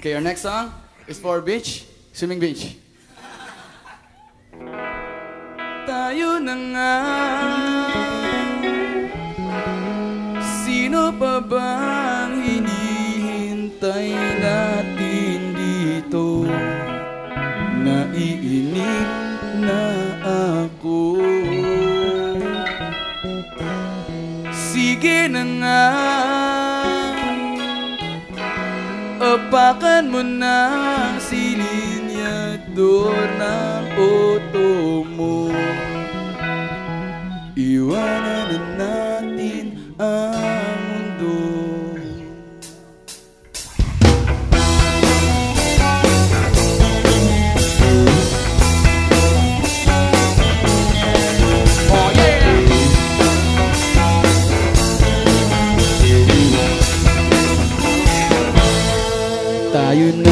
Okay, our next song is for beach, swimming beach. Tayo na nga Sino pa bang hinihintay natin dito? Naiinip na ako Sige na nga Apakan mo na ang silinyador ng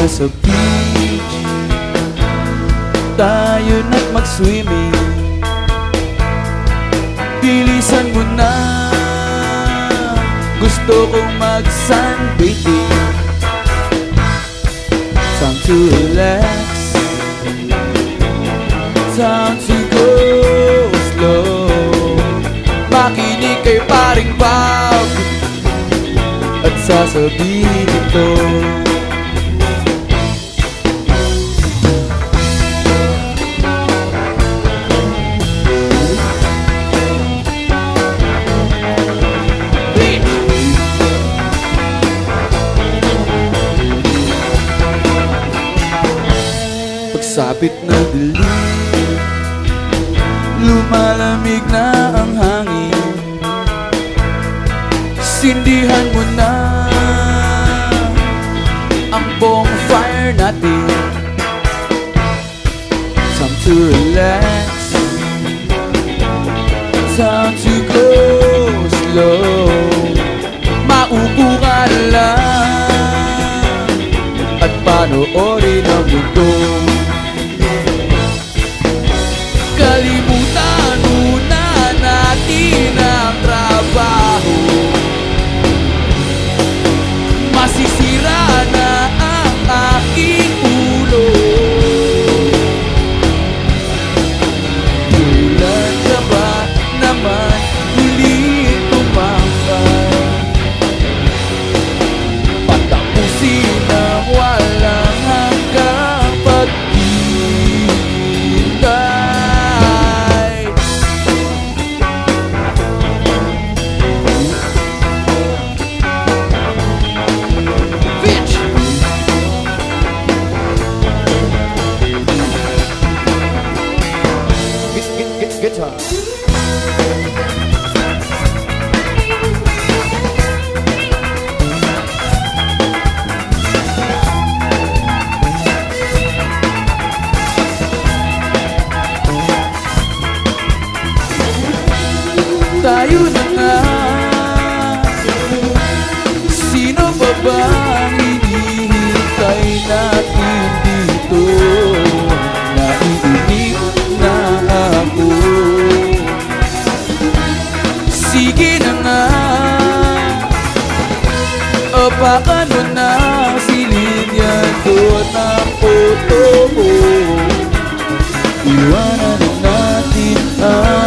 sa beach Tayo na't mag-swimming Bilisan mo na Gusto kong mag-sunbathing. Time to relax Time to go slow. Makinig kay paring Bob At sasabihin ito Pagsapit na dilim. Lumalamig na ang hangin. Sindihan mo na Ang bonfire natin. Time to relax. Time to go slow. Maupo ka lang. At panoorin ang mundo Tayo na Sino ba ba ang hinihintay natin dito? Naiinip na ako Sige na nga O paano na silinya ko ng photo mo? Iwanan na natin ang